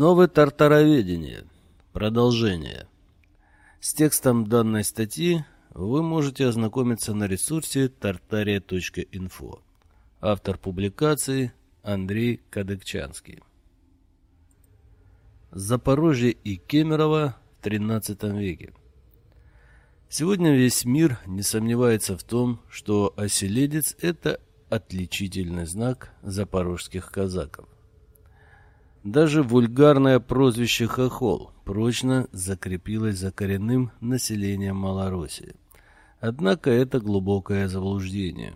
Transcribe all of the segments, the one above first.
Основы тартароведения. Продолжение. С текстом данной статьи вы можете ознакомиться на ресурсе tartaria.info. Автор публикации Андрей Кадыкчанский. Запорожье и Кемерово в XIII веке. Сегодня весь мир не сомневается в том, что оселедец – это отличительный знак запорожских казаков. Даже вульгарное прозвище «хохол» прочно закрепилось за коренным населением Малороссии. Однако это глубокое заблуждение.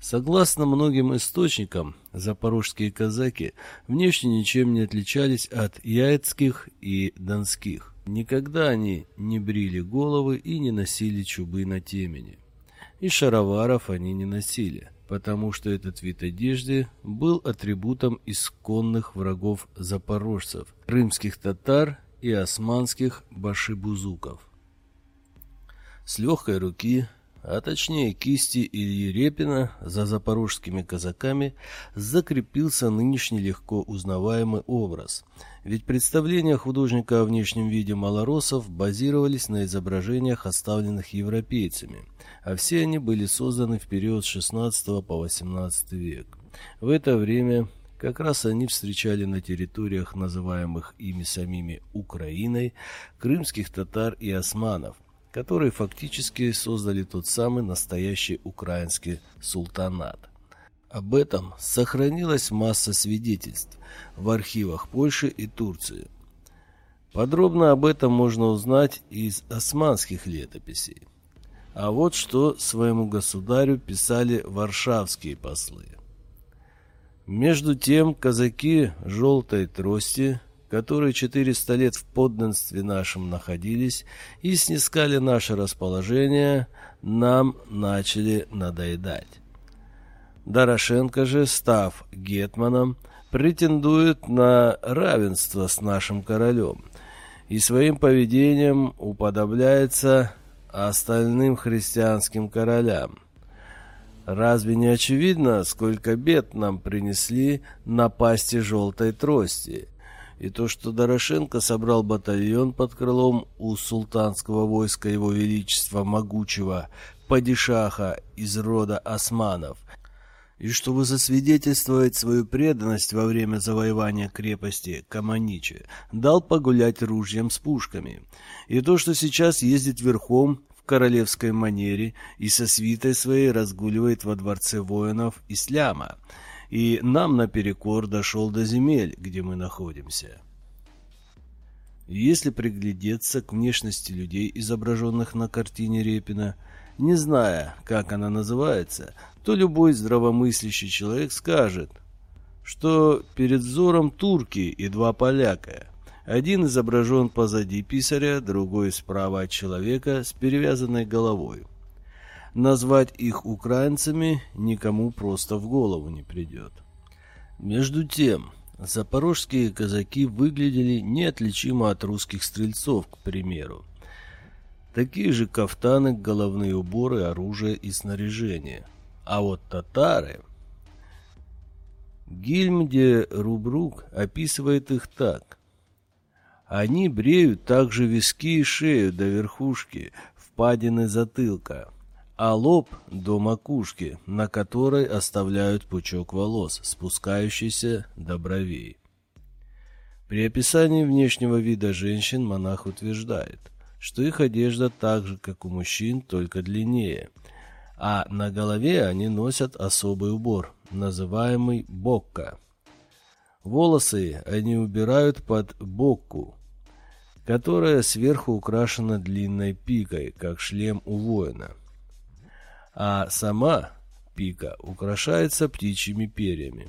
Согласно многим источникам, запорожские казаки внешне ничем не отличались от яицких и донских. Никогда они не брили головы и не носили чубы на темени. И шароваров они не носили потому что этот вид одежды был атрибутом исконных врагов запорожцев, крымских татар и османских башибузуков. С легкой руки, а точнее кисти Ильи Репина за запорожскими казаками закрепился нынешний легко узнаваемый образ – ведь представления художника о внешнем виде малоросов базировались на изображениях, оставленных европейцами, а все они были созданы в период с XVI по XVIII век. В это время как раз они встречали на территориях, называемых ими самими Украиной, крымских татар и османов, которые фактически создали тот самый настоящий украинский султанат. Об этом сохранилась масса свидетельств в архивах Польши и Турции. Подробно об этом можно узнать из османских летописей. А вот что своему государю писали варшавские послы. Между тем казаки желтой трости, которые 400 лет в подданстве нашем находились и снискали наше расположение, нам начали надоедать. Дорошенко же, став гетманом, претендует на равенство с нашим королем и своим поведением уподобляется остальным христианским королям. Разве не очевидно, сколько бед нам принесли напасти желтой трости? И то, что Дорошенко собрал батальон под крылом у султанского войска его величества могучего падишаха из рода османов – и чтобы засвидетельствовать свою преданность во время завоевания крепости Каманичи, дал погулять ружьем с пушками. И то, что сейчас ездит верхом в королевской манере и со свитой своей разгуливает во дворце воинов Исляма, и нам наперекор дошел до земель, где мы находимся. Если приглядеться к внешности людей, изображенных на картине Репина, не зная, как она называется, то любой здравомыслящий человек скажет, что перед взором турки и два поляка. Один изображен позади писаря, другой справа от человека с перевязанной головой. Назвать их украинцами никому просто в голову не придет. Между тем, запорожские казаки выглядели неотличимо от русских стрельцов, к примеру. Такие же кафтаны, головные уборы, оружие и снаряжение – а вот татары... Гильм де Рубрук описывает их так. Они бреют также виски и шею до верхушки, впадины затылка, а лоб до макушки, на которой оставляют пучок волос, спускающийся до бровей. При описании внешнего вида женщин монах утверждает, что их одежда так же, как у мужчин, только длиннее – а на голове они носят особый убор, называемый бокка. Волосы они убирают под бокку, которая сверху украшена длинной пикой, как шлем у воина. А сама пика украшается птичьими перьями.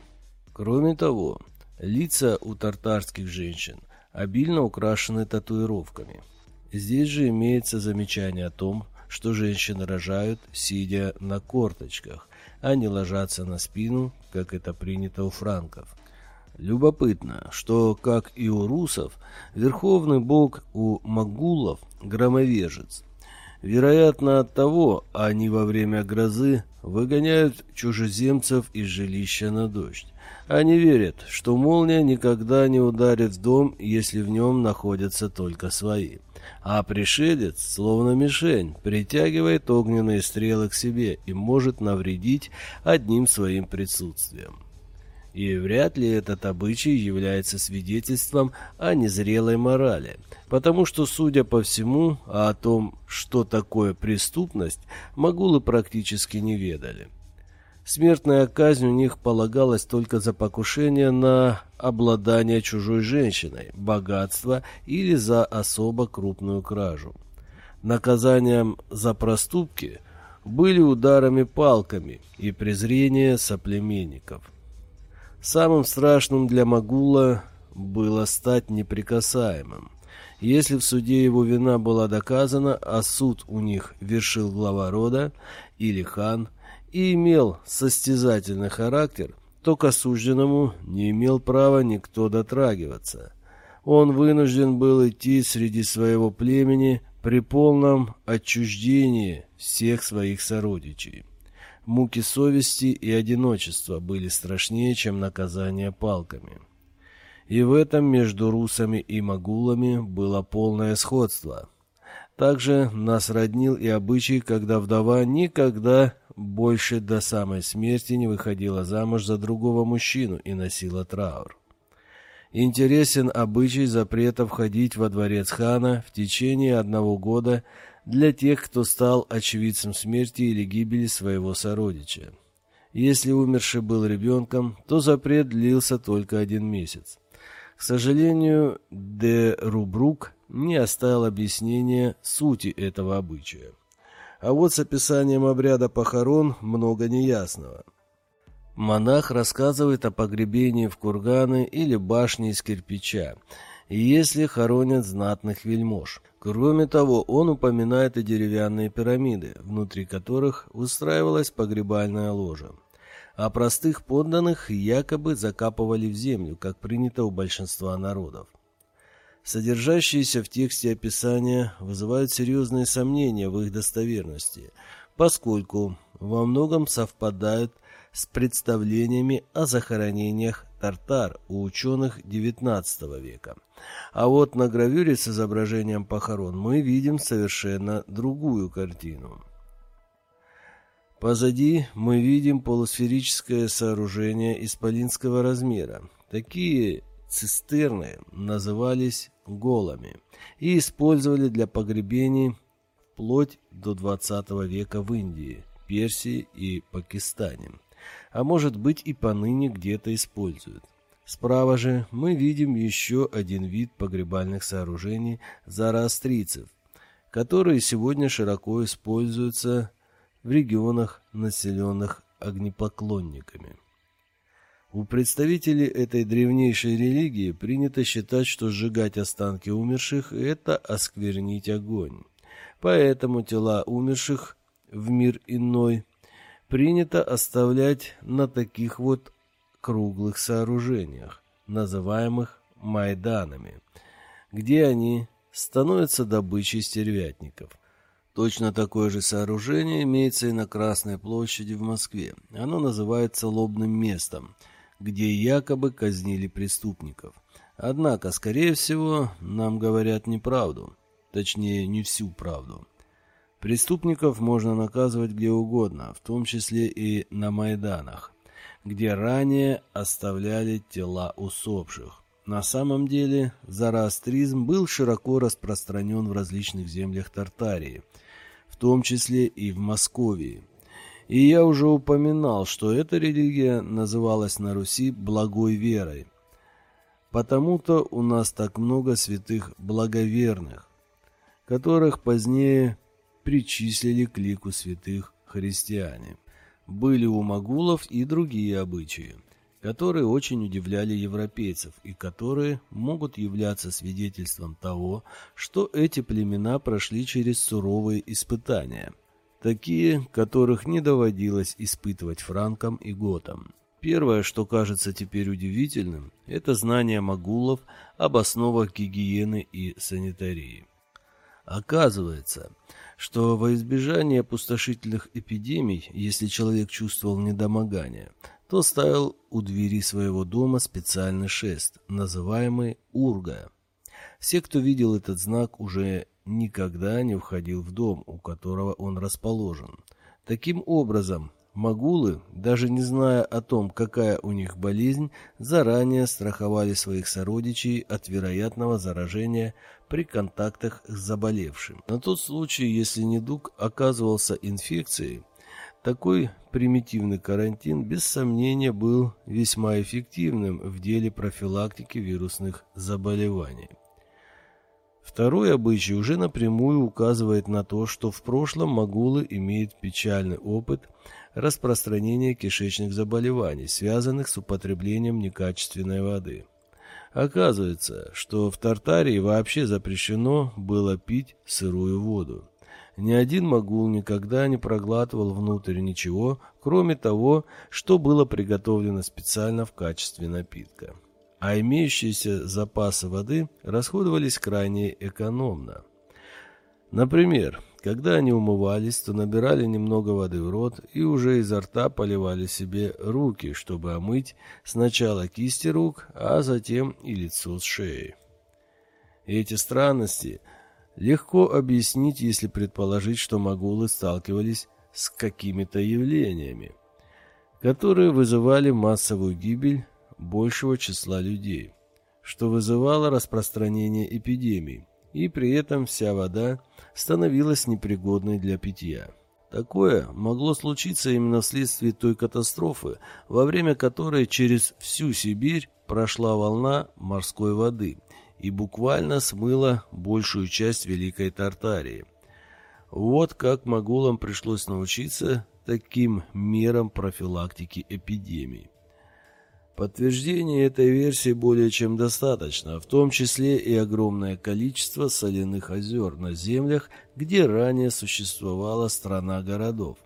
Кроме того, лица у тартарских женщин обильно украшены татуировками. Здесь же имеется замечание о том, что женщины рожают, сидя на корточках, а не ложатся на спину, как это принято у франков. Любопытно, что, как и у русов, верховный бог у магулов – громовержец. Вероятно, от того они во время грозы выгоняют чужеземцев из жилища на дождь, Они верят, что молния никогда не ударит в дом, если в нем находятся только свои. А пришелец, словно мишень, притягивает огненные стрелы к себе и может навредить одним своим присутствием. И вряд ли этот обычай является свидетельством о незрелой морали, потому что, судя по всему, о том, что такое преступность, могулы практически не ведали. Смертная казнь у них полагалась только за покушение на обладание чужой женщиной, богатство или за особо крупную кражу. Наказанием за проступки были ударами палками и презрение соплеменников. Самым страшным для Магула было стать неприкасаемым. Если в суде его вина была доказана, а суд у них вершил глава рода или хан и имел состязательный характер, то к осужденному не имел права никто дотрагиваться. Он вынужден был идти среди своего племени при полном отчуждении всех своих сородичей. Муки совести и одиночества были страшнее, чем наказание палками. И в этом между русами и могулами было полное сходство. Также нас роднил и обычай, когда вдова никогда больше до самой смерти не выходила замуж за другого мужчину и носила траур. Интересен обычай запрета входить во дворец хана в течение одного года для тех, кто стал очевидцем смерти или гибели своего сородича. Если умерший был ребенком, то запрет длился только один месяц. К сожалению, де Рубрук не оставил объяснения сути этого обычая. А вот с описанием обряда похорон много неясного. Монах рассказывает о погребении в курганы или башне из кирпича, если хоронят знатных вельмож. Кроме того, он упоминает и деревянные пирамиды, внутри которых устраивалась погребальная ложа. А простых подданных якобы закапывали в землю, как принято у большинства народов. Содержащиеся в тексте описания вызывают серьезные сомнения в их достоверности, поскольку во многом совпадают с представлениями о захоронениях тартар у ученых XIX века. А вот на гравюре с изображением похорон мы видим совершенно другую картину. Позади мы видим полусферическое сооружение исполинского размера. Такие цистерны назывались голами и использовали для погребений вплоть до XX века в Индии, Персии и Пакистане. А может быть и поныне где-то используют. Справа же мы видим еще один вид погребальных сооружений зороастрийцев, которые сегодня широко используются в регионах, населенных огнепоклонниками. У представителей этой древнейшей религии принято считать, что сжигать останки умерших – это осквернить огонь. Поэтому тела умерших в мир иной принято оставлять на таких вот круглых сооружениях, называемых майданами, где они становятся добычей стервятников. Точно такое же сооружение имеется и на Красной площади в Москве. Оно называется лобным местом – где якобы казнили преступников. Однако, скорее всего, нам говорят неправду, точнее, не всю правду. Преступников можно наказывать где угодно, в том числе и на Майданах, где ранее оставляли тела усопших. На самом деле, зороастризм был широко распространен в различных землях Тартарии, в том числе и в Московии, и я уже упоминал, что эта религия называлась на Руси благой верой. Потому-то у нас так много святых благоверных, которых позднее причислили к лику святых христиане. Были у могулов и другие обычаи, которые очень удивляли европейцев и которые могут являться свидетельством того, что эти племена прошли через суровые испытания – такие, которых не доводилось испытывать франкам и готам. Первое, что кажется теперь удивительным, это знание магулов об основах гигиены и санитарии. Оказывается, что во избежание опустошительных эпидемий, если человек чувствовал недомогание, то ставил у двери своего дома специальный шест, называемый урга. Все, кто видел этот знак, уже никогда не входил в дом, у которого он расположен. Таким образом, Магулы, даже не зная о том, какая у них болезнь, заранее страховали своих сородичей от вероятного заражения при контактах с заболевшим. На тот случай, если недуг оказывался инфекцией, такой примитивный карантин без сомнения был весьма эффективным в деле профилактики вирусных заболеваний. Второй обычай уже напрямую указывает на то, что в прошлом магулы имеют печальный опыт распространения кишечных заболеваний, связанных с употреблением некачественной воды. Оказывается, что в Тартарии вообще запрещено было пить сырую воду. Ни один магул никогда не проглатывал внутрь ничего, кроме того, что было приготовлено специально в качестве напитка а имеющиеся запасы воды расходовались крайне экономно. Например, когда они умывались, то набирали немного воды в рот и уже изо рта поливали себе руки, чтобы омыть сначала кисти рук, а затем и лицо с шеей. Эти странности легко объяснить, если предположить, что могулы сталкивались с какими-то явлениями, которые вызывали массовую гибель большего числа людей, что вызывало распространение эпидемий, и при этом вся вода становилась непригодной для питья. Такое могло случиться именно вследствие той катастрофы, во время которой через всю Сибирь прошла волна морской воды и буквально смыла большую часть Великой Тартарии. Вот как могулам пришлось научиться таким мерам профилактики эпидемий. Подтверждения этой версии более чем достаточно, в том числе и огромное количество соляных озер на землях, где ранее существовала страна городов.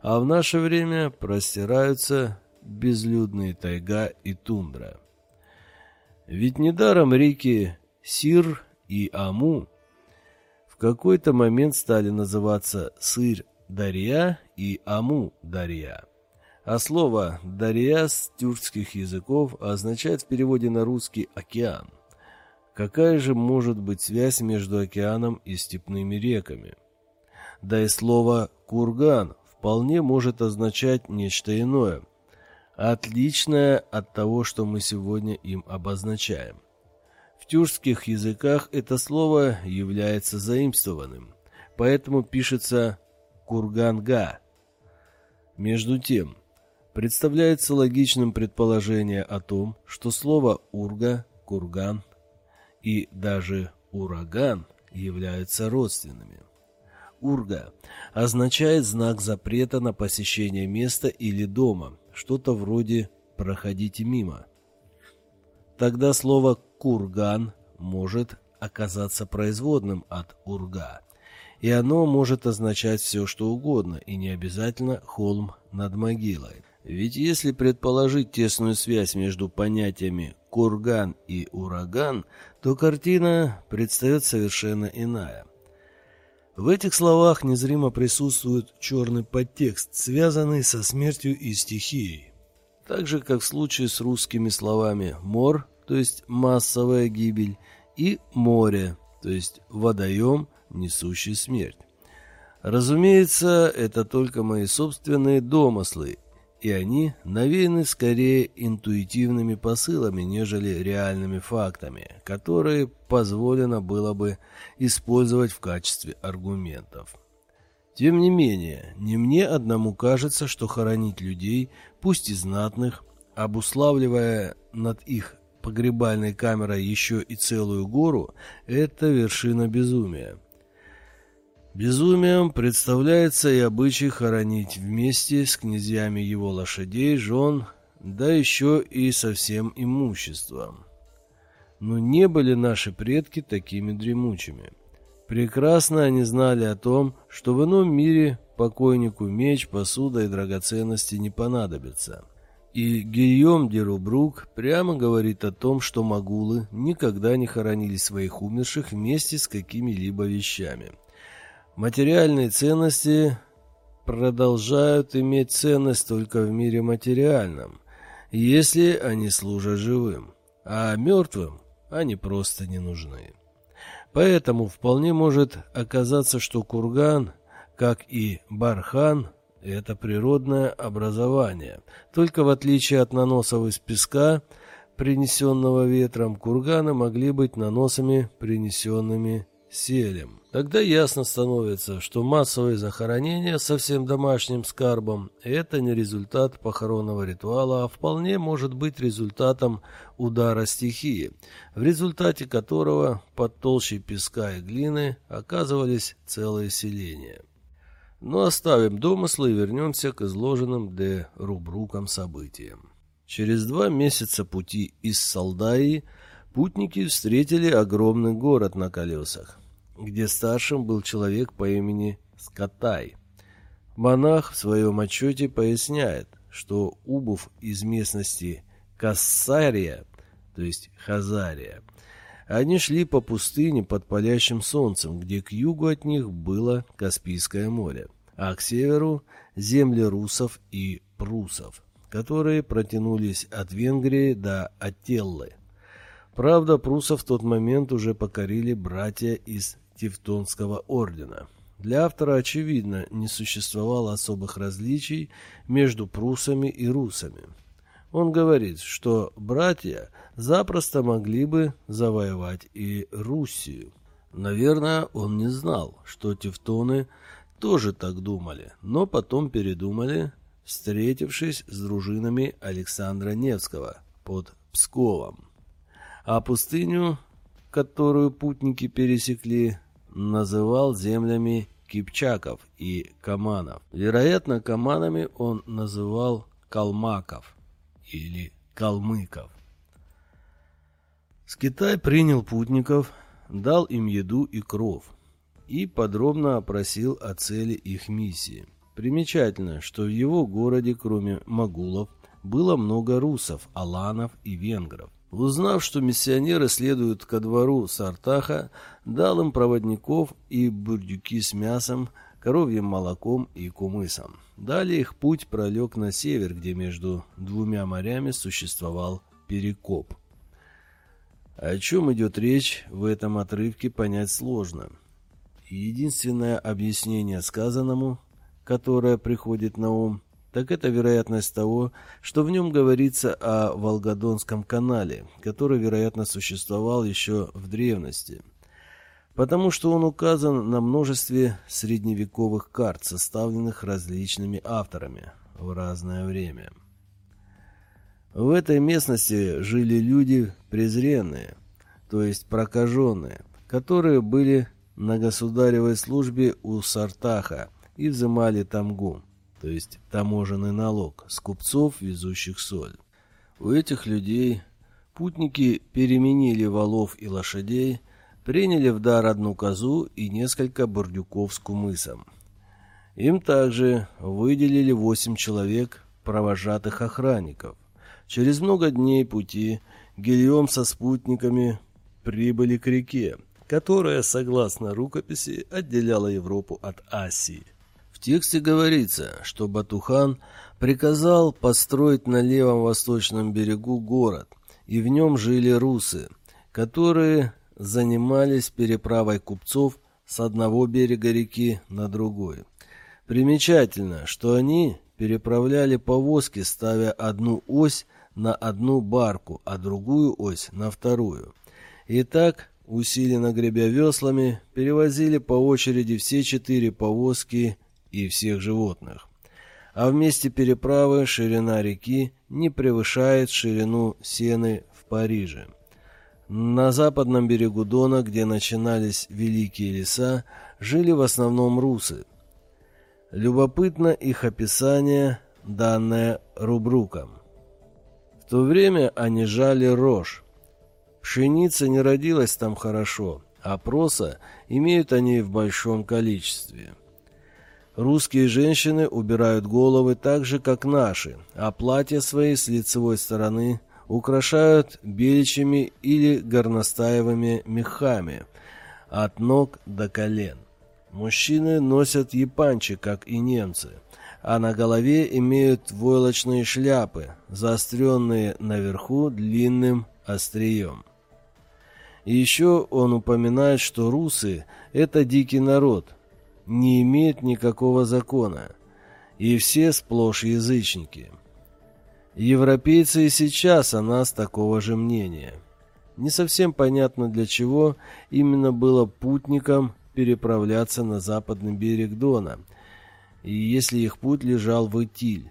А в наше время простираются безлюдные тайга и тундра. Ведь недаром реки Сир и Аму в какой-то момент стали называться Сыр-Дарья и Аму-Дарья. А слово «дарья» с тюркских языков означает в переводе на русский «океан». Какая же может быть связь между океаном и степными реками? Да и слово «курган» вполне может означать нечто иное, отличное от того, что мы сегодня им обозначаем. В тюркских языках это слово является заимствованным, поэтому пишется «курганга». Между тем, представляется логичным предположение о том, что слово «урга», «курган» и даже «ураган» являются родственными. «Урга» означает знак запрета на посещение места или дома, что-то вроде «проходите мимо». Тогда слово «курган» может оказаться производным от «урга», и оно может означать все, что угодно, и не обязательно холм над могилой. Ведь если предположить тесную связь между понятиями «курган» и «ураган», то картина предстает совершенно иная. В этих словах незримо присутствует черный подтекст, связанный со смертью и стихией. Так же, как в случае с русскими словами «мор», то есть массовая гибель, и «море», то есть водоем, несущий смерть. Разумеется, это только мои собственные домыслы, и они навеяны скорее интуитивными посылами, нежели реальными фактами, которые позволено было бы использовать в качестве аргументов. Тем не менее, не мне одному кажется, что хоронить людей, пусть и знатных, обуславливая над их погребальной камерой еще и целую гору, это вершина безумия. Безумием представляется и обычай хоронить вместе с князьями его лошадей, жен, да еще и со всем имуществом. Но не были наши предки такими дремучими. Прекрасно они знали о том, что в ином мире покойнику меч, посуда и драгоценности не понадобятся. И Гийом де Рубрук прямо говорит о том, что магулы никогда не хоронили своих умерших вместе с какими-либо вещами – Материальные ценности продолжают иметь ценность только в мире материальном, если они служат живым, а мертвым они просто не нужны. Поэтому вполне может оказаться, что курган, как и бархан, это природное образование. Только в отличие от наносов из песка, принесенного ветром, курганы могли быть наносами, принесенными селем. Тогда ясно становится, что массовые захоронения со всем домашним скарбом – это не результат похоронного ритуала, а вполне может быть результатом удара стихии, в результате которого под толщей песка и глины оказывались целые селения. Но оставим домыслы и вернемся к изложенным де Рубрукам событиям. Через два месяца пути из Салдаи путники встретили огромный город на колесах, где старшим был человек по имени Скатай. Монах в своем отчете поясняет, что убыв из местности Кассария, то есть Хазария, они шли по пустыне под палящим солнцем, где к югу от них было Каспийское море, а к северу – земли русов и прусов, которые протянулись от Венгрии до Ателлы. Правда, прусов в тот момент уже покорили братья из Тевтонского ордена. Для автора, очевидно, не существовало особых различий между прусами и русами. Он говорит, что братья запросто могли бы завоевать и Руссию. Наверное, он не знал, что тевтоны тоже так думали, но потом передумали, встретившись с дружинами Александра Невского под Псковом. А пустыню, которую путники пересекли, называл землями кипчаков и каманов. Вероятно, каманами он называл калмаков или калмыков. Скитай принял путников, дал им еду и кров и подробно опросил о цели их миссии. Примечательно, что в его городе, кроме магулов, было много русов, аланов и венгров. Узнав, что миссионеры следуют ко двору Сартаха, дал им проводников и бурдюки с мясом, коровьим молоком и кумысом. Далее их путь пролег на север, где между двумя морями существовал перекоп. О чем идет речь, в этом отрывке понять сложно. единственное объяснение сказанному, которое приходит на ум, так это вероятность того, что в нем говорится о Волгодонском канале, который, вероятно, существовал еще в древности, потому что он указан на множестве средневековых карт, составленных различными авторами в разное время. В этой местности жили люди презренные, то есть прокаженные, которые были на государевой службе у Сартаха и взымали тамгу то есть таможенный налог, с купцов, везущих соль. У этих людей путники переменили волов и лошадей, приняли в дар одну козу и несколько бурдюков с кумысом. Им также выделили восемь человек, провожатых охранников. Через много дней пути Гильем со спутниками прибыли к реке, которая, согласно рукописи, отделяла Европу от Асии. Тексте говорится, что Батухан приказал построить на левом восточном берегу город, и в нем жили русы, которые занимались переправой купцов с одного берега реки на другой. Примечательно, что они переправляли повозки, ставя одну ось на одну барку, а другую ось на вторую. И так, усиленно гребя веслами, перевозили по очереди все четыре повозки и всех животных. А в месте переправы ширина реки не превышает ширину Сены в Париже. На западном берегу Дона, где начинались великие леса, жили в основном русы. Любопытно их описание, данное Рубруком. В то время они жали рожь. Пшеница не родилась там хорошо, а проса имеют они в большом количестве. Русские женщины убирают головы так же, как наши, а платья свои с лицевой стороны украшают беличьими или горностаевыми мехами от ног до колен. Мужчины носят япанчи, как и немцы, а на голове имеют войлочные шляпы, заостренные наверху длинным острием. И еще он упоминает, что русы – это дикий народ, не имеет никакого закона, и все сплошь язычники. Европейцы и сейчас о нас такого же мнения. Не совсем понятно, для чего именно было путникам переправляться на западный берег Дона, и если их путь лежал в Итиль.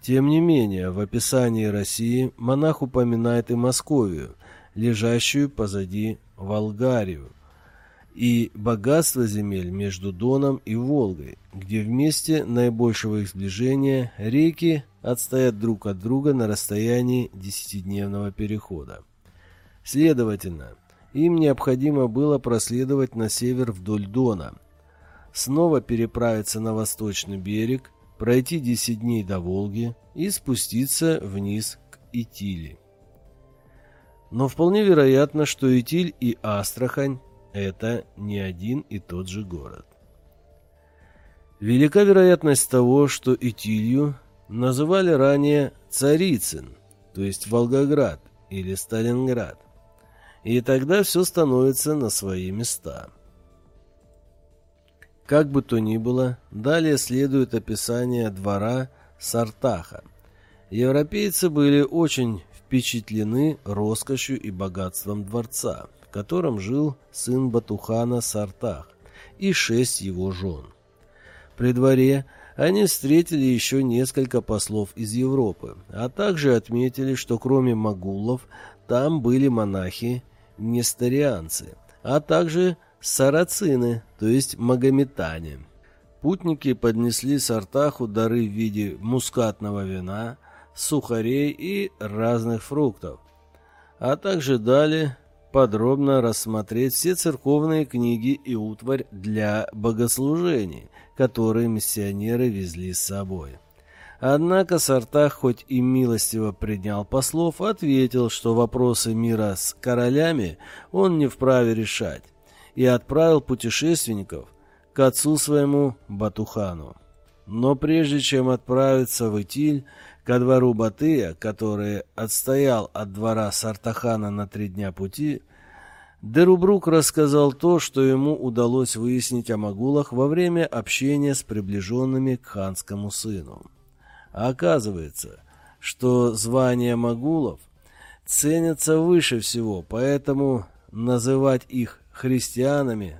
Тем не менее, в описании России монах упоминает и Московию, лежащую позади Волгарию, и богатство земель между Доном и Волгой, где вместе наибольшего их сближения реки отстоят друг от друга на расстоянии десятидневного перехода. Следовательно, им необходимо было проследовать на север вдоль Дона, снова переправиться на восточный берег, пройти 10 дней до Волги и спуститься вниз к Итили. Но вполне вероятно, что Итиль и Астрахань это не один и тот же город. Велика вероятность того, что Итилью называли ранее Царицын, то есть Волгоград или Сталинград, и тогда все становится на свои места. Как бы то ни было, далее следует описание двора Сартаха. Европейцы были очень впечатлены роскошью и богатством дворца, в котором жил сын Батухана Сартах и шесть его жен. При дворе они встретили еще несколько послов из Европы, а также отметили, что кроме магулов там были монахи-несторианцы, а также сарацины, то есть магометане. Путники поднесли Сартаху дары в виде мускатного вина, сухарей и разных фруктов, а также дали подробно рассмотреть все церковные книги и утварь для богослужений, которые миссионеры везли с собой. Однако Сартах, хоть и милостиво принял послов, ответил, что вопросы мира с королями он не вправе решать, и отправил путешественников к отцу своему Батухану. Но прежде чем отправиться в Итиль, ко двору Батыя, который отстоял от двора Сартахана на три дня пути, Дерубрук рассказал то, что ему удалось выяснить о Магулах во время общения с приближенными к ханскому сыну. А оказывается, что звание Магулов ценятся выше всего, поэтому называть их христианами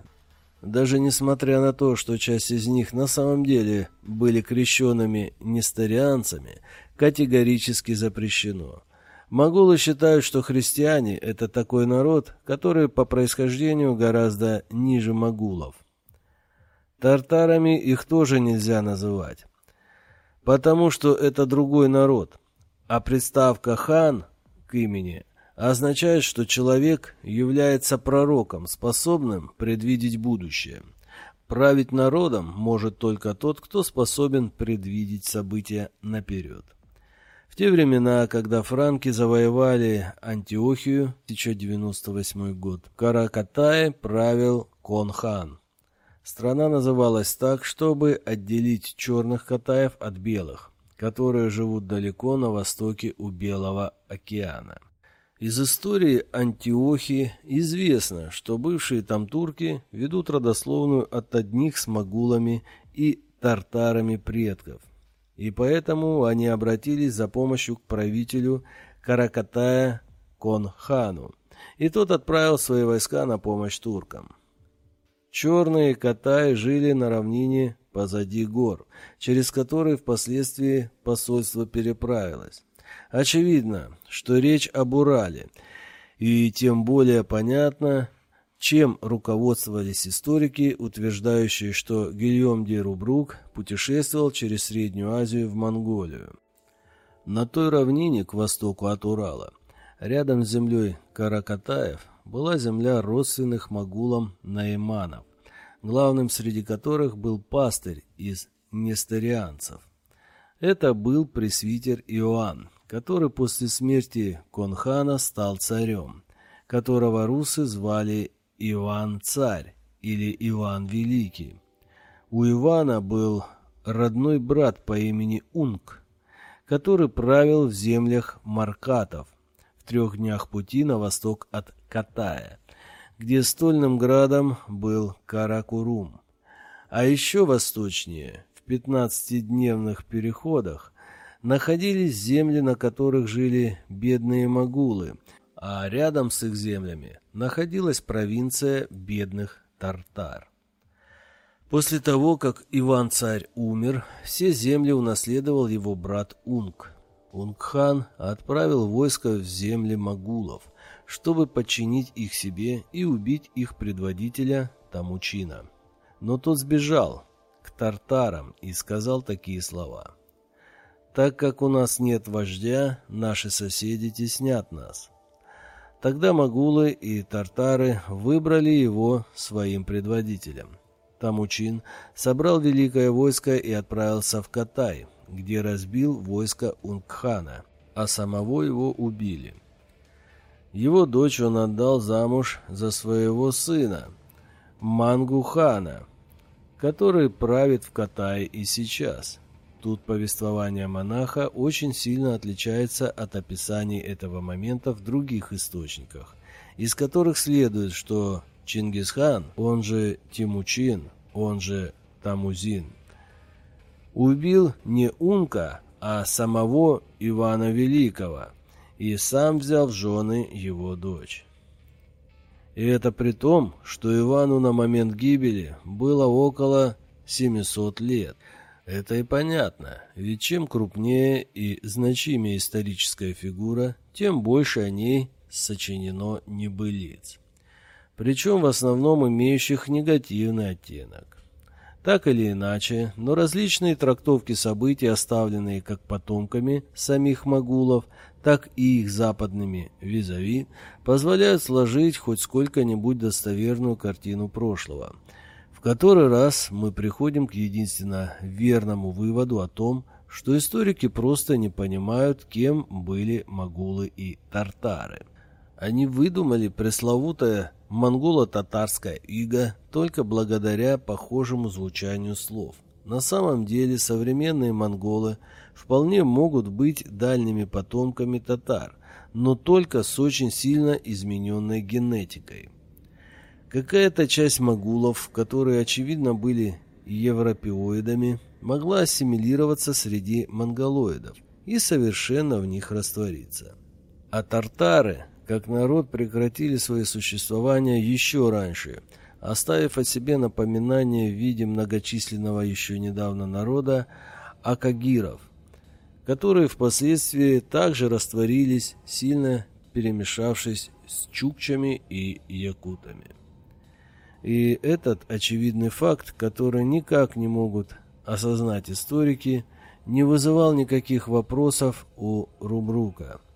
даже несмотря на то, что часть из них на самом деле были крещенными несторианцами, категорически запрещено. Моголы считают, что христиане – это такой народ, который по происхождению гораздо ниже могулов. Тартарами их тоже нельзя называть, потому что это другой народ, а приставка «хан» к имени означает, что человек является пророком, способным предвидеть будущее. Править народом может только тот, кто способен предвидеть события наперед. В те времена, когда франки завоевали Антиохию, 1098 год, Каракатай правил Конхан. Страна называлась так, чтобы отделить черных катаев от белых, которые живут далеко на востоке у Белого океана. Из истории Антиохии известно, что бывшие там турки ведут родословную от одних с могулами и тартарами предков, и поэтому они обратились за помощью к правителю Каракатая Конхану, и тот отправил свои войска на помощь туркам. Черные Катаи жили на равнине позади гор, через которые впоследствии посольство переправилось. Очевидно, что речь об Урале, и тем более понятно, чем руководствовались историки, утверждающие, что Гильем де Рубрук путешествовал через Среднюю Азию в Монголию. На той равнине к востоку от Урала, рядом с землей Каракатаев, была земля родственных могулам Наиманов, главным среди которых был пастырь из несторианцев. Это был пресвитер Иоанн, который после смерти Конхана стал царем, которого русы звали Иван Царь или Иван Великий. У Ивана был родной брат по имени Унг, который правил в землях Маркатов в трех днях пути на восток от Катая, где стольным градом был Каракурум. А еще восточнее, в пятнадцатидневных переходах, находились земли, на которых жили бедные могулы, а рядом с их землями находилась провинция бедных тартар. После того, как Иван-царь умер, все земли унаследовал его брат Унг. Унгхан отправил войско в земли могулов, чтобы подчинить их себе и убить их предводителя Тамучина. Но тот сбежал к тартарам и сказал такие слова. «Так как у нас нет вождя, наши соседи теснят нас». Тогда могулы и тартары выбрали его своим предводителем. Тамучин собрал великое войско и отправился в Катай, где разбил войско Унгхана, а самого его убили. Его дочь он отдал замуж за своего сына, Мангухана, который правит в Катае и сейчас. Тут повествование монаха очень сильно отличается от описаний этого момента в других источниках, из которых следует, что Чингисхан, он же Тимучин, он же Тамузин, убил не Унка, а самого Ивана Великого и сам взял в жены его дочь. И это при том, что Ивану на момент гибели было около 700 лет. Это и понятно, ведь чем крупнее и значимее историческая фигура, тем больше о ней сочинено небылиц причем в основном имеющих негативный оттенок. Так или иначе, но различные трактовки событий, оставленные как потомками самих могулов, так и их западными визави, позволяют сложить хоть сколько-нибудь достоверную картину прошлого. Который раз мы приходим к единственно верному выводу о том, что историки просто не понимают, кем были могулы и тартары. Они выдумали пресловутое монголо-татарская ига только благодаря похожему звучанию слов. На самом деле современные монголы вполне могут быть дальними потомками татар, но только с очень сильно измененной генетикой. Какая-то часть могулов, которые очевидно были европеоидами, могла ассимилироваться среди монголоидов и совершенно в них раствориться. А тартары как народ прекратили свое существование еще раньше, оставив о себе напоминание в виде многочисленного еще недавно народа акагиров, которые впоследствии также растворились, сильно перемешавшись с чукчами и якутами. И этот очевидный факт, который никак не могут осознать историки, не вызывал никаких вопросов у Рубрука –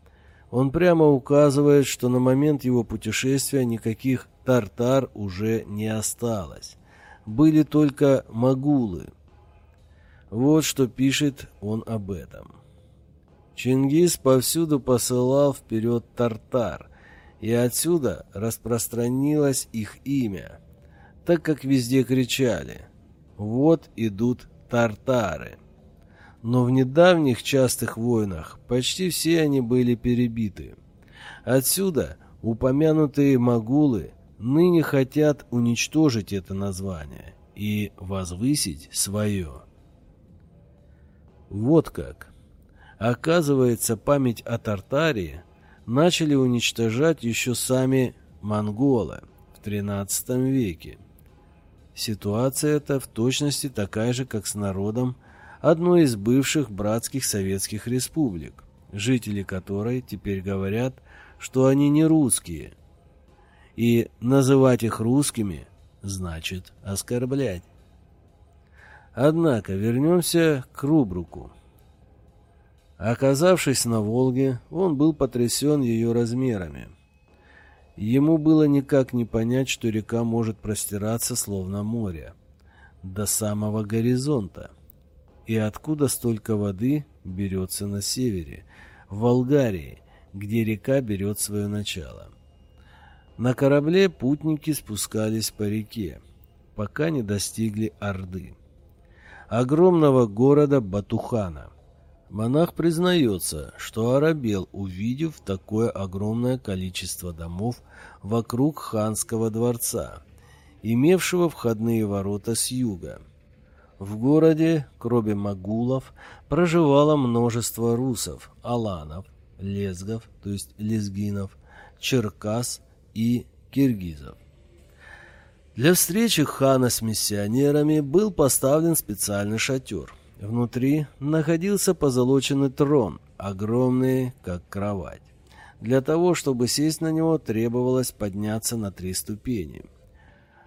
он прямо указывает, что на момент его путешествия никаких тартар уже не осталось. Были только магулы. Вот что пишет он об этом. Чингис повсюду посылал вперед тартар, и отсюда распространилось их имя, так как везде кричали «Вот идут тартары» но в недавних частых войнах почти все они были перебиты. Отсюда упомянутые могулы ныне хотят уничтожить это название и возвысить свое. Вот как. Оказывается, память о Тартарии начали уничтожать еще сами монголы в XIII веке. Ситуация эта в точности такая же, как с народом одной из бывших братских советских республик, жители которой теперь говорят, что они не русские. И называть их русскими значит оскорблять. Однако вернемся к Рубруку. Оказавшись на Волге, он был потрясен ее размерами. Ему было никак не понять, что река может простираться словно море, до самого горизонта. И откуда столько воды берется на севере, в Волгарии, где река берет свое начало? На корабле путники спускались по реке, пока не достигли Орды, огромного города Батухана. Монах признается, что оробел, увидев такое огромное количество домов вокруг ханского дворца, имевшего входные ворота с юга. В городе, кроме магулов, проживало множество русов, аланов, лезгов, то есть лезгинов, черкас и киргизов. Для встречи хана с миссионерами был поставлен специальный шатер. Внутри находился позолоченный трон, огромный, как кровать. Для того, чтобы сесть на него, требовалось подняться на три ступени.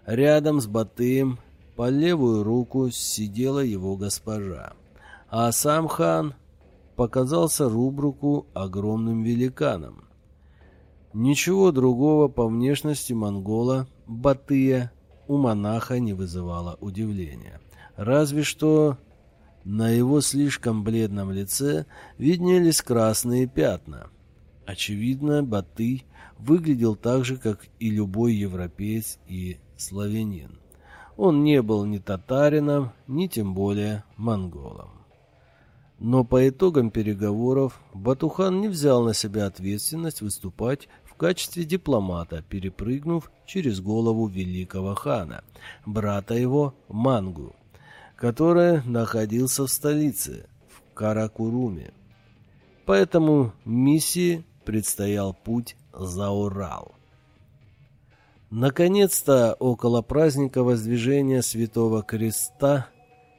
Рядом с Батыем по левую руку сидела его госпожа, а сам хан показался Рубруку огромным великаном. Ничего другого по внешности монгола Батыя у монаха не вызывало удивления. Разве что на его слишком бледном лице виднелись красные пятна. Очевидно, Батый выглядел так же, как и любой европеец и славянин. Он не был ни татарином, ни тем более монголом. Но по итогам переговоров Батухан не взял на себя ответственность выступать в качестве дипломата, перепрыгнув через голову великого хана, брата его Мангу, который находился в столице, в Каракуруме. Поэтому миссии предстоял путь за Урал. Наконец-то около праздника воздвижения Святого Креста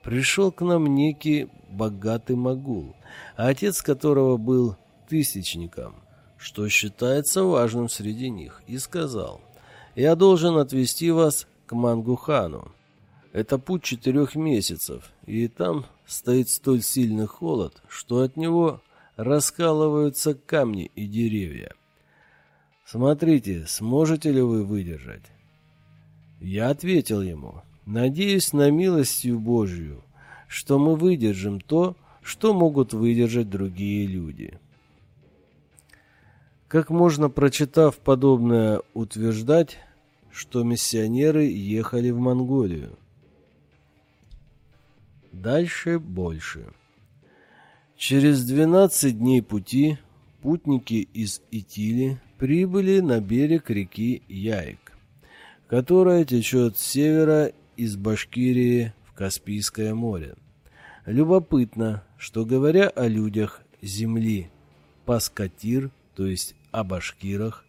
пришел к нам некий богатый могул, отец которого был тысячником, что считается важным среди них, и сказал, «Я должен отвезти вас к Мангухану. Это путь четырех месяцев, и там стоит столь сильный холод, что от него раскалываются камни и деревья. Смотрите, сможете ли вы выдержать?» Я ответил ему, «Надеюсь на милостью Божью, что мы выдержим то, что могут выдержать другие люди. Как можно, прочитав подобное, утверждать, что миссионеры ехали в Монголию? Дальше больше. Через 12 дней пути путники из Итили прибыли на берег реки Яик, которая течет с севера из Башкирии в Каспийское море. Любопытно, что говоря о людях земли Паскатир, то есть о башкирах,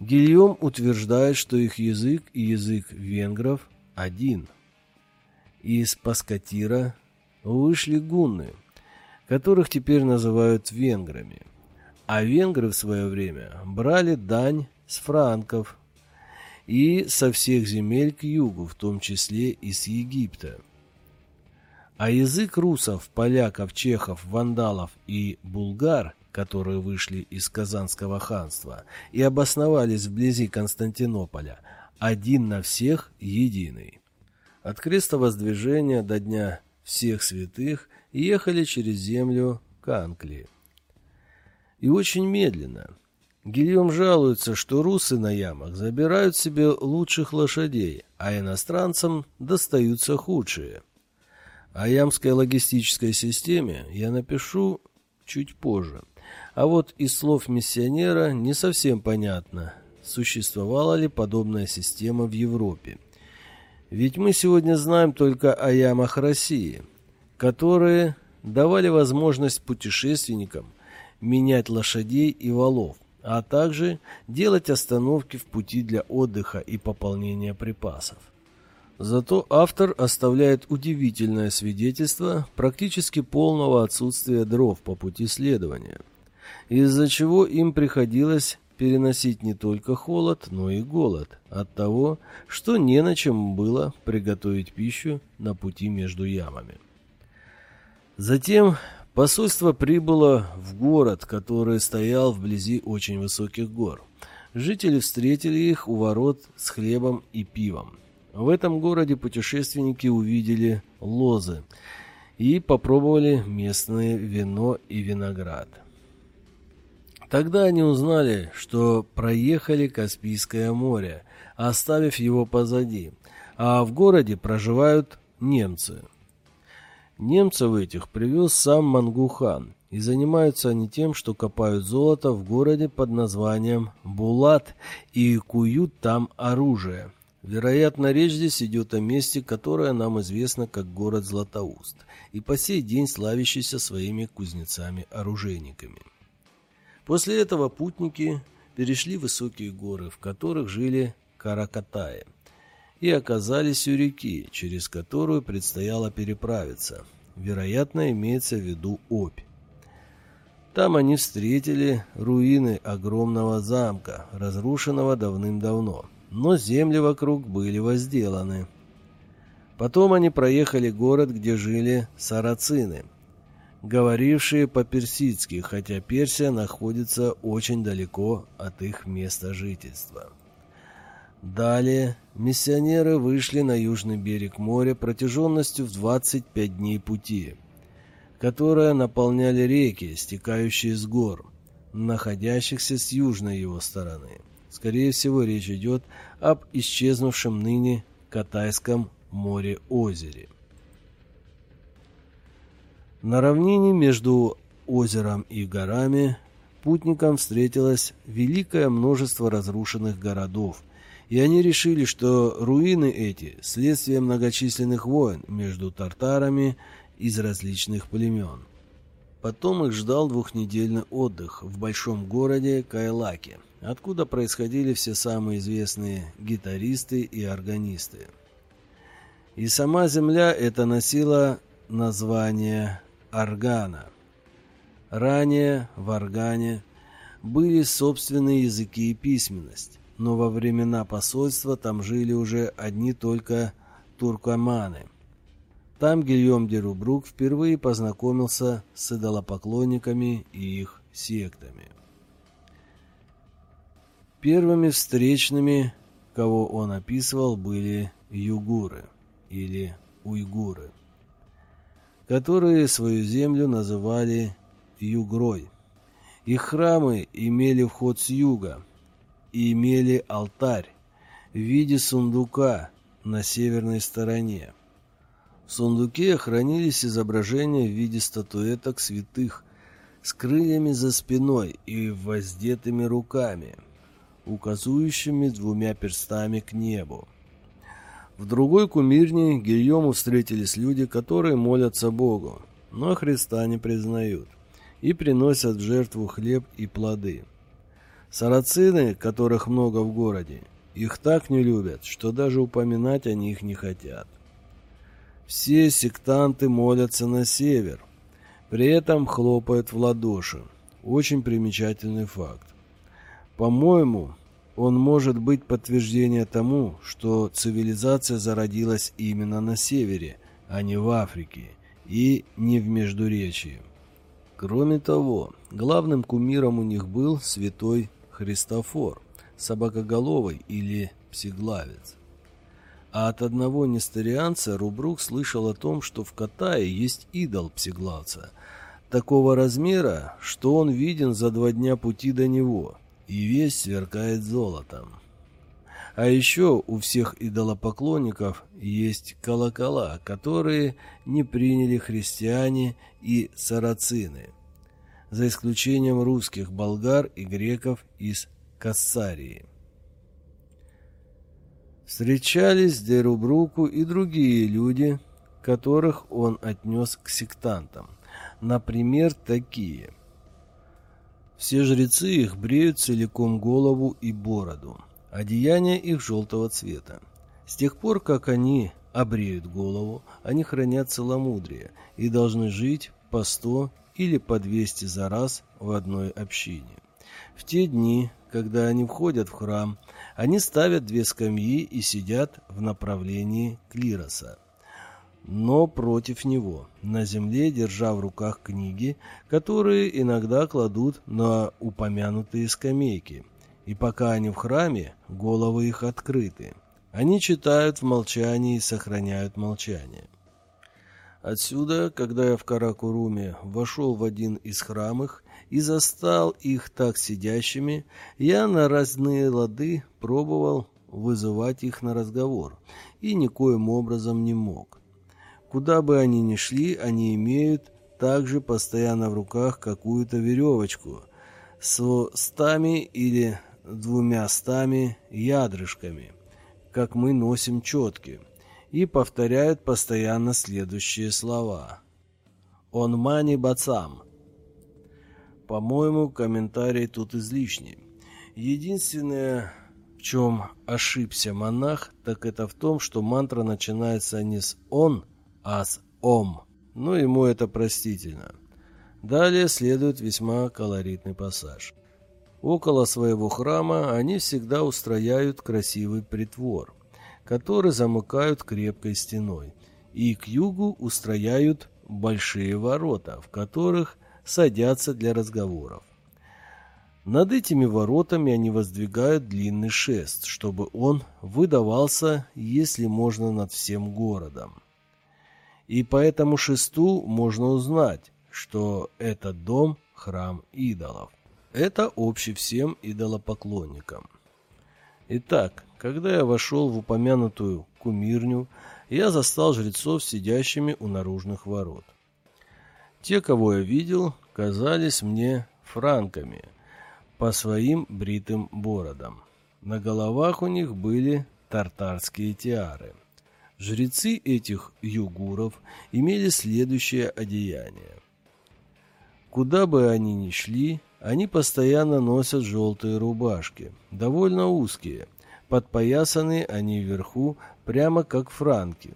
Гильем утверждает, что их язык и язык венгров один. Из Паскатира вышли гунны, которых теперь называют венграми. А венгры в свое время брали дань с франков и со всех земель к югу, в том числе и с Египта. А язык русов, поляков, чехов, вандалов и булгар, которые вышли из Казанского ханства и обосновались вблизи Константинополя, один на всех единый. От крестовоздвижения до Дня всех святых ехали через землю к Англии. И очень медленно. Гильем жалуется, что русы на ямах забирают себе лучших лошадей, а иностранцам достаются худшие – о ямской логистической системе я напишу чуть позже. А вот из слов миссионера не совсем понятно, существовала ли подобная система в Европе. Ведь мы сегодня знаем только о ямах России, которые давали возможность путешественникам менять лошадей и валов, а также делать остановки в пути для отдыха и пополнения припасов. Зато автор оставляет удивительное свидетельство практически полного отсутствия дров по пути следования, из-за чего им приходилось переносить не только холод, но и голод от того, что не на чем было приготовить пищу на пути между ямами. Затем посольство прибыло в город, который стоял вблизи очень высоких гор. Жители встретили их у ворот с хлебом и пивом. В этом городе путешественники увидели лозы и попробовали местное вино и виноград. Тогда они узнали, что проехали Каспийское море, оставив его позади, а в городе проживают немцы. Немцев этих привез сам Мангухан, и занимаются они тем, что копают золото в городе под названием Булат и куют там оружие. Вероятно, речь здесь идет о месте, которое нам известно как город Златоуст, и по сей день славящийся своими кузнецами-оружейниками. После этого путники перешли высокие горы, в которых жили Каракатаи, и оказались у реки, через которую предстояло переправиться. Вероятно, имеется в виду Обь. Там они встретили руины огромного замка, разрушенного давным-давно, но земли вокруг были возделаны. Потом они проехали город, где жили сарацины, говорившие по-персидски, хотя Персия находится очень далеко от их места жительства. Далее миссионеры вышли на южный берег моря протяженностью в 25 дней пути – которые наполняли реки, стекающие с гор, находящихся с южной его стороны. Скорее всего, речь идет об исчезнувшем ныне Катайском море-озере. На равнине между озером и горами путникам встретилось великое множество разрушенных городов, и они решили, что руины эти – следствие многочисленных войн между тартарами из различных племен. Потом их ждал двухнедельный отдых в большом городе Кайлаке, откуда происходили все самые известные гитаристы и органисты. И сама земля эта носила название Аргана. Ранее в Аргане были собственные языки и письменность, но во времена посольства там жили уже одни только туркоманы – там Гильем де Рубрук впервые познакомился с идолопоклонниками и их сектами. Первыми встречными, кого он описывал, были югуры или уйгуры, которые свою землю называли югрой. Их храмы имели вход с юга и имели алтарь в виде сундука на северной стороне. В сундуке хранились изображения в виде статуэток святых с крыльями за спиной и воздетыми руками, указующими двумя перстами к небу. В другой кумирне Гильому встретились люди, которые молятся Богу, но Христа не признают и приносят в жертву хлеб и плоды. Сарацины, которых много в городе, их так не любят, что даже упоминать о них не хотят. Все сектанты молятся на север, при этом хлопают в ладоши. Очень примечательный факт. По-моему, он может быть подтверждение тому, что цивилизация зародилась именно на севере, а не в Африке и не в Междуречии. Кроме того, главным кумиром у них был святой Христофор, собакоголовый или псиглавец. А от одного несторианца Рубрук слышал о том, что в Катае есть идол псиглавца, такого размера, что он виден за два дня пути до него, и весь сверкает золотом. А еще у всех идолопоклонников есть колокола, которые не приняли христиане и сарацины, за исключением русских, болгар и греков из Кассарии. Встречались Дерубруку и другие люди, которых он отнес к сектантам. Например, такие. Все жрецы их бреют целиком голову и бороду, одеяния их желтого цвета. С тех пор, как они обреют голову, они хранят целомудрие и должны жить по сто или по двести за раз в одной общине. В те дни, когда они входят в храм, они ставят две скамьи и сидят в направлении клироса. Но против него, на земле, держа в руках книги, которые иногда кладут на упомянутые скамейки. И пока они в храме, головы их открыты. Они читают в молчании и сохраняют молчание. Отсюда, когда я в Каракуруме вошел в один из храмов и застал их так сидящими, я на разные лады пробовал вызывать их на разговор и никоим образом не мог. Куда бы они ни шли, они имеют также постоянно в руках какую-то веревочку с стами или двумя стами ядрышками, как мы носим четки, и повторяют постоянно следующие слова. «Он мани бацам». По-моему, комментарий тут излишний. Единственное, в чем ошибся монах, так это в том, что мантра начинается не с «он», а с «ом». Но ему это простительно. Далее следует весьма колоритный пассаж. Около своего храма они всегда устрояют красивый притвор, который замыкают крепкой стеной, и к югу устрояют большие ворота, в которых садятся для разговоров. Над этими воротами они воздвигают длинный шест, чтобы он выдавался, если можно, над всем городом. И по этому шесту можно узнать, что этот дом – храм идолов. Это общий всем идолопоклонникам. Итак, когда я вошел в упомянутую кумирню, я застал жрецов, сидящими у наружных ворот. Те, кого я видел, казались мне франками – по своим бритым бородам. На головах у них были тартарские тиары. Жрецы этих югуров имели следующее одеяние. Куда бы они ни шли, они постоянно носят желтые рубашки, довольно узкие, подпоясанные они вверху, прямо как франки.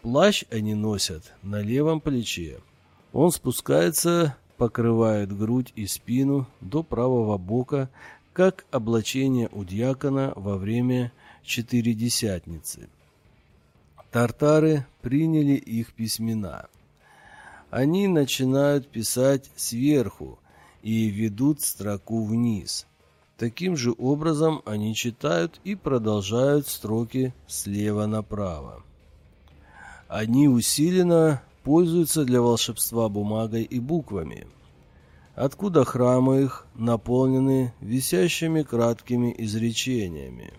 Плащ они носят на левом плече. Он спускается покрывает грудь и спину до правого бока, как облачение у дьякона во время Четыредесятницы. Тартары приняли их письмена. Они начинают писать сверху и ведут строку вниз. Таким же образом они читают и продолжают строки слева направо. Они усиленно пользуются для волшебства бумагой и буквами, откуда храмы их наполнены висящими краткими изречениями.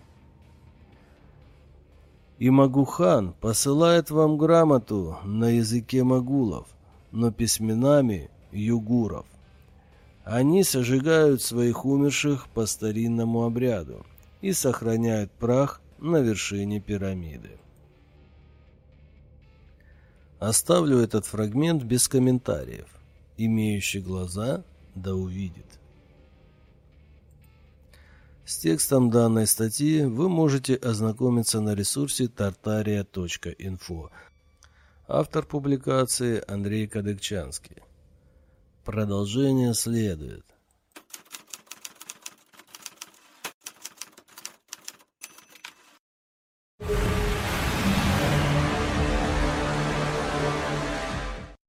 И Магухан посылает вам грамоту на языке магулов, но письменами югуров. Они сожигают своих умерших по старинному обряду и сохраняют прах на вершине пирамиды. Оставлю этот фрагмент без комментариев. Имеющий глаза да увидит. С текстом данной статьи вы можете ознакомиться на ресурсе tartaria.info. Автор публикации Андрей Кадыкчанский. Продолжение следует.